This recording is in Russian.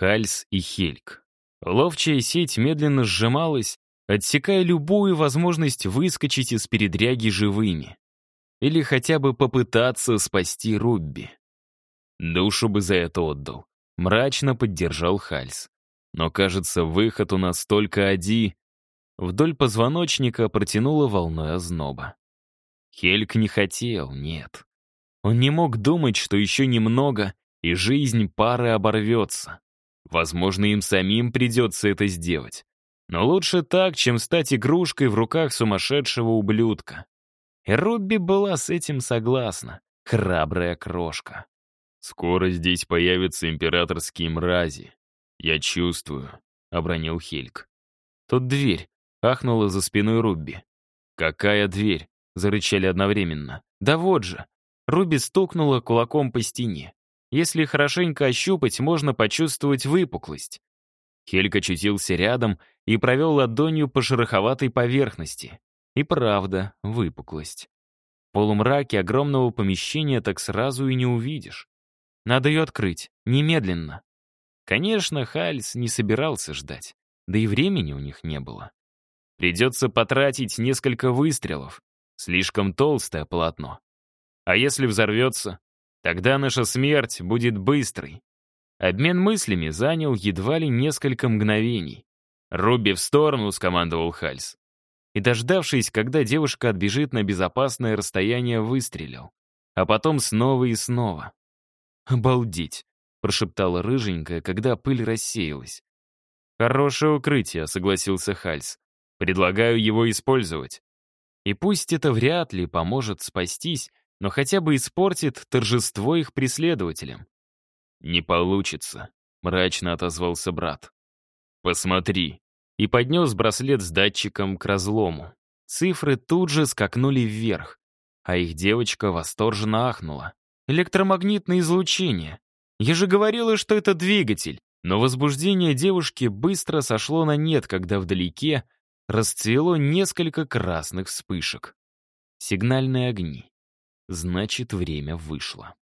Хальс и Хельк. Ловчая сеть медленно сжималась, отсекая любую возможность выскочить из передряги живыми. Или хотя бы попытаться спасти Рубби. Душу бы за это отдал. Мрачно поддержал Хальс. Но, кажется, выход у нас только один. Вдоль позвоночника протянула волной озноба. Хельк не хотел, нет. Он не мог думать, что еще немного, и жизнь пары оборвется. Возможно, им самим придется это сделать. Но лучше так, чем стать игрушкой в руках сумасшедшего ублюдка. И Робби была с этим согласна. Храбрая крошка. «Скоро здесь появятся императорские мрази. Я чувствую», — обронил Хельк. «Тут дверь», — ахнула за спиной Рубби. «Какая дверь?» — зарычали одновременно. «Да вот же!» Руби стукнула кулаком по стене. Если хорошенько ощупать, можно почувствовать выпуклость. Хельк очутился рядом и провел ладонью по шероховатой поверхности. И правда, выпуклость. В полумраке огромного помещения так сразу и не увидишь. Надо ее открыть, немедленно. Конечно, Хальс не собирался ждать, да и времени у них не было. Придется потратить несколько выстрелов. Слишком толстое полотно. А если взорвется? Тогда наша смерть будет быстрой. Обмен мыслями занял едва ли несколько мгновений. «Руби в сторону», — скомандовал Хальс. И, дождавшись, когда девушка отбежит на безопасное расстояние, выстрелил. А потом снова и снова. «Обалдеть», — прошептала рыженькая, когда пыль рассеялась. «Хорошее укрытие», — согласился Хальс. «Предлагаю его использовать. И пусть это вряд ли поможет спастись, но хотя бы испортит торжество их преследователям. «Не получится», — мрачно отозвался брат. «Посмотри», и поднес браслет с датчиком к разлому. Цифры тут же скакнули вверх, а их девочка восторженно ахнула. «Электромагнитное излучение! Я же говорила, что это двигатель!» Но возбуждение девушки быстро сошло на нет, когда вдалеке расцвело несколько красных вспышек. Сигнальные огни. Значит, время вышло.